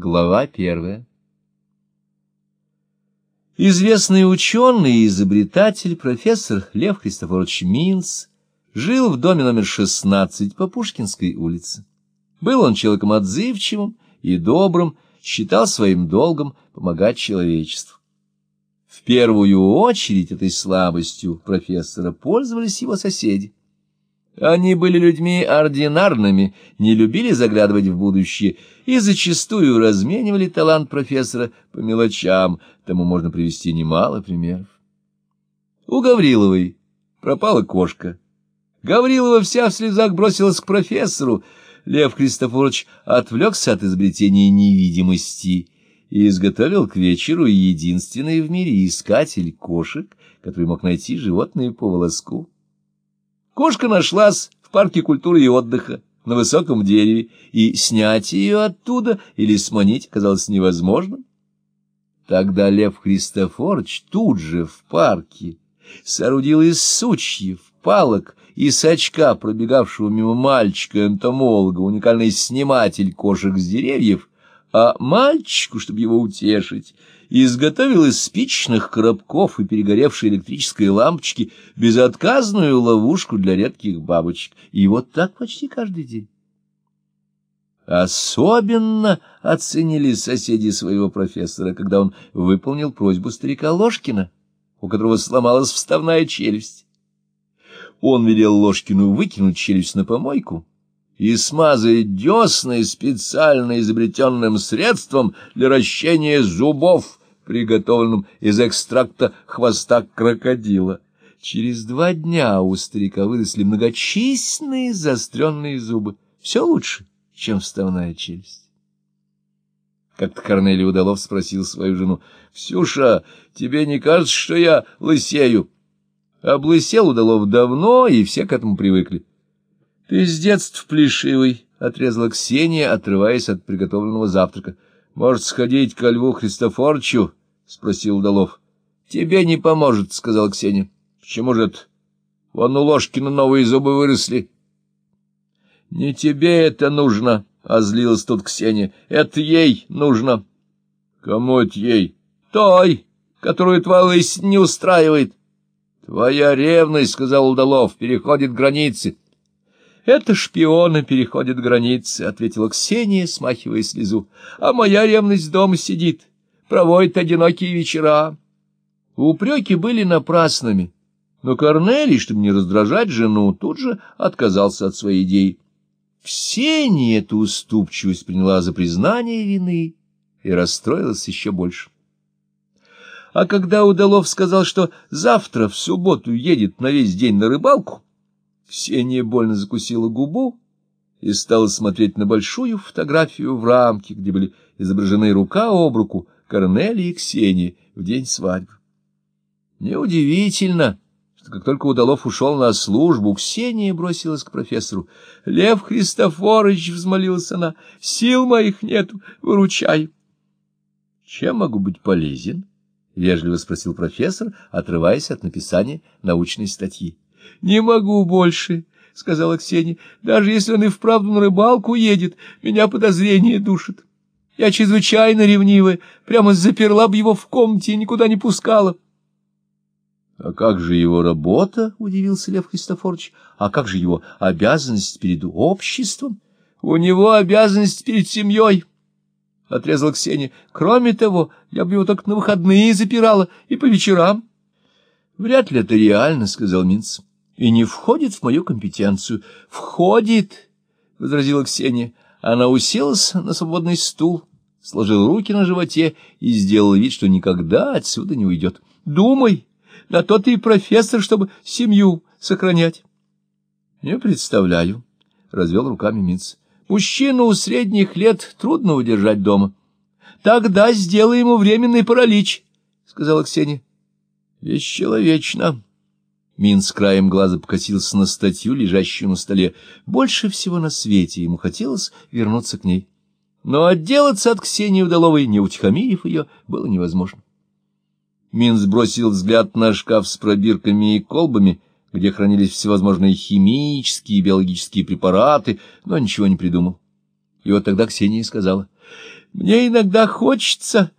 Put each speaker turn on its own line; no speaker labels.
Глава первая. Известный ученый и изобретатель профессор Лев Христофорович Минц жил в доме номер 16 по Пушкинской улице. Был он человеком отзывчивым и добрым, считал своим долгом помогать человечеству. В первую очередь этой слабостью профессора пользовались его соседи. Они были людьми ординарными, не любили заглядывать в будущее и зачастую разменивали талант профессора по мелочам, тому можно привести немало примеров. У Гавриловой пропала кошка. Гаврилова вся в слезах бросилась к профессору. Лев Христофорович отвлекся от изобретения невидимости и изготовил к вечеру единственный в мире искатель кошек, который мог найти животные по волоску. Кошка нашлась в парке культуры и отдыха на высоком дереве, и снять ее оттуда или сманить казалось невозможным. Тогда Лев Христофорович тут же в парке соорудил из сучьев, палок и сачка пробегавшего мимо мальчика-энтомолога уникальный сниматель кошек с деревьев, а мальчику, чтобы его утешить, изготовил из спичных коробков и перегоревшей электрической лампочки безотказную ловушку для редких бабочек. И вот так почти каждый день. Особенно оценили соседи своего профессора, когда он выполнил просьбу старика Ложкина, у которого сломалась вставная челюсть. Он велел Ложкину выкинуть челюсть на помойку, и смазать десны специально изобретенным средством для ращения зубов, приготовленным из экстракта хвоста крокодила. Через два дня у старика выросли многочисленные заостренные зубы. Все лучше, чем вставная челюсть. Как-то Корнелий Удалов спросил свою жену, «Ксюша, тебе не кажется, что я лысею?» Облысел Удалов давно, и все к этому привыкли. — Ты с детства плешивый, — отрезала Ксения, отрываясь от приготовленного завтрака. — Может, сходить ко Льву Христофорчу? — спросил Удалов. — Тебе не поможет, — сказала Ксения. — Почему же это? Вон у Ложкина новые зубы выросли. — Не тебе это нужно, — озлилась тут Ксения. — Это ей нужно. — Кому это ей? — Той, которую твоя лысь не устраивает. — Твоя ревность, — сказал Удалов, — переходит границы. — это шпионы переходят границы, — ответила Ксения, смахивая слезу. — А моя ревность дома сидит, проводит одинокие вечера. Упреки были напрасными, но Корнелий, чтобы не раздражать жену, тут же отказался от своей идеи. Ксения эту уступчивость приняла за признание вины и расстроилась еще больше. А когда Удалов сказал, что завтра в субботу едет на весь день на рыбалку, Ксения больно закусила губу и стала смотреть на большую фотографию в рамке, где были изображены рука об руку Корнелия и Ксения в день свадьбы. Неудивительно, что как только Удалов ушел на службу, Ксения бросилась к профессору. — Лев Христофорович, — взмолилась она, — сил моих нету, выручай. — Чем могу быть полезен? — вежливо спросил профессор, отрываясь от написания научной статьи. — Не могу больше, — сказала Ксения. — Даже если он и вправду на рыбалку едет, меня подозрение душит. Я чрезвычайно ревнивая, прямо заперла бы его в комнате и никуда не пускала. — А как же его работа? — удивился Лев Христофорович. — А как же его обязанность перед обществом? — У него обязанность перед семьей, — отрезала Ксения. — Кроме того, я бы его только на выходные запирала и по вечерам. — Вряд ли это реально, — сказал Минц и не входит в мою компетенцию. — Входит, — возразила Ксения. Она уселась на свободный стул, сложила руки на животе и сделала вид, что никогда отсюда не уйдет. — Думай, на то ты и профессор, чтобы семью сохранять. — Не представляю, — развел руками Минц. — Мужчину средних лет трудно удержать дома. — Тогда сделай ему временный паралич, — сказала Ксения. — Бесчеловечно. Мин с краем глаза покосился на статью, лежащую на столе. Больше всего на свете ему хотелось вернуться к ней. Но отделаться от Ксении Удаловой, не утихомирив ее, было невозможно. Мин сбросил взгляд на шкаф с пробирками и колбами, где хранились всевозможные химические и биологические препараты, но ничего не придумал. И вот тогда Ксения сказала, Мне иногда хочется